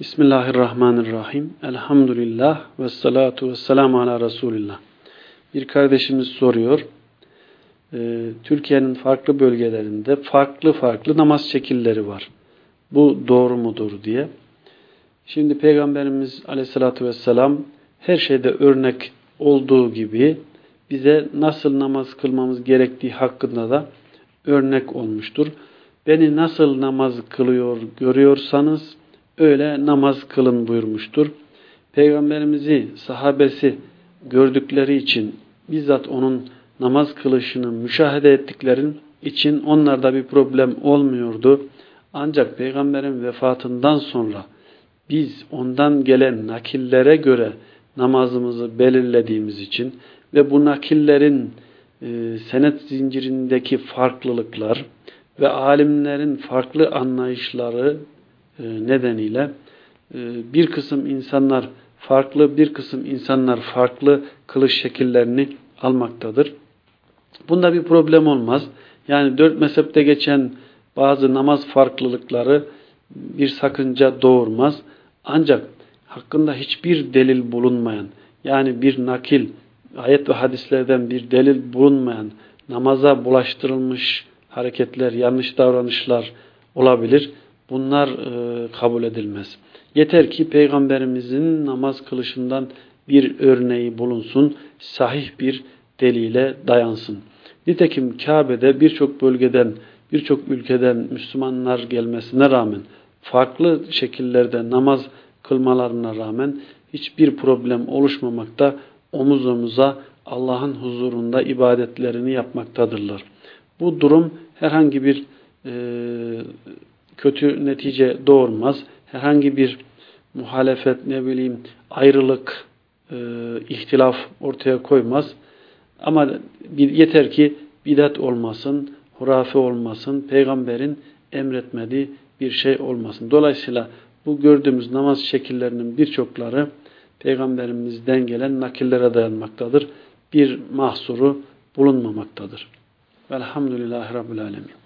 Bismillahirrahmanirrahim. Elhamdülillah ve salatu ve selamu ala Resulillah. Bir kardeşimiz soruyor. Ee, Türkiye'nin farklı bölgelerinde farklı farklı namaz şekilleri var. Bu doğru mudur diye. Şimdi Peygamberimiz aleyhissalatü vesselam her şeyde örnek olduğu gibi bize nasıl namaz kılmamız gerektiği hakkında da örnek olmuştur. Beni nasıl namaz kılıyor görüyorsanız öyle namaz kılın buyurmuştur. Peygamberimizi sahabesi gördükleri için bizzat onun namaz kılışını müşahede ettiklerin için onlarda bir problem olmuyordu. Ancak peygamberin vefatından sonra biz ondan gelen nakillere göre namazımızı belirlediğimiz için ve bu nakillerin e, senet zincirindeki farklılıklar ve alimlerin farklı anlayışları nedeniyle e, bir kısım insanlar farklı, bir kısım insanlar farklı kılıç şekillerini almaktadır. Bunda bir problem olmaz. Yani dört mezhepte geçen bazı namaz farklılıkları bir sakınca doğurmaz. Ancak hakkında hiçbir delil bulunmayan, yani bir nakil, ayet ve hadislerden bir delil bulunmayan, namaza bulaştırılmış hareketler, yanlış davranışlar olabilir. Bunlar e, kabul edilmez. Yeter ki Peygamberimizin namaz kılışından bir örneği bulunsun, sahih bir delile dayansın. Nitekim Kabe'de birçok bölgeden, birçok ülkeden Müslümanlar gelmesine rağmen, farklı şekillerde namaz kılmalarına rağmen hiçbir problem oluşmamakta, omuz omuza Allah'ın huzurunda ibadetlerini yapmaktadırlar. Bu durum herhangi bir e, kötü netice doğurmaz. Herhangi bir muhalefet, ne bileyim ayrılık, e, ihtilaf ortaya koymaz. Ama bir, yeter ki bidat olmasın, hurafe olmasın, peygamberin emretmediği bir şey olmasın. Dolayısıyla bu gördüğümüz namaz şekillerinin birçokları peygamberimizden gelen nakillere dayanmaktadır. Bir mahsuru bulunmamaktadır. Velhamdülillahi Rabbil Alemin.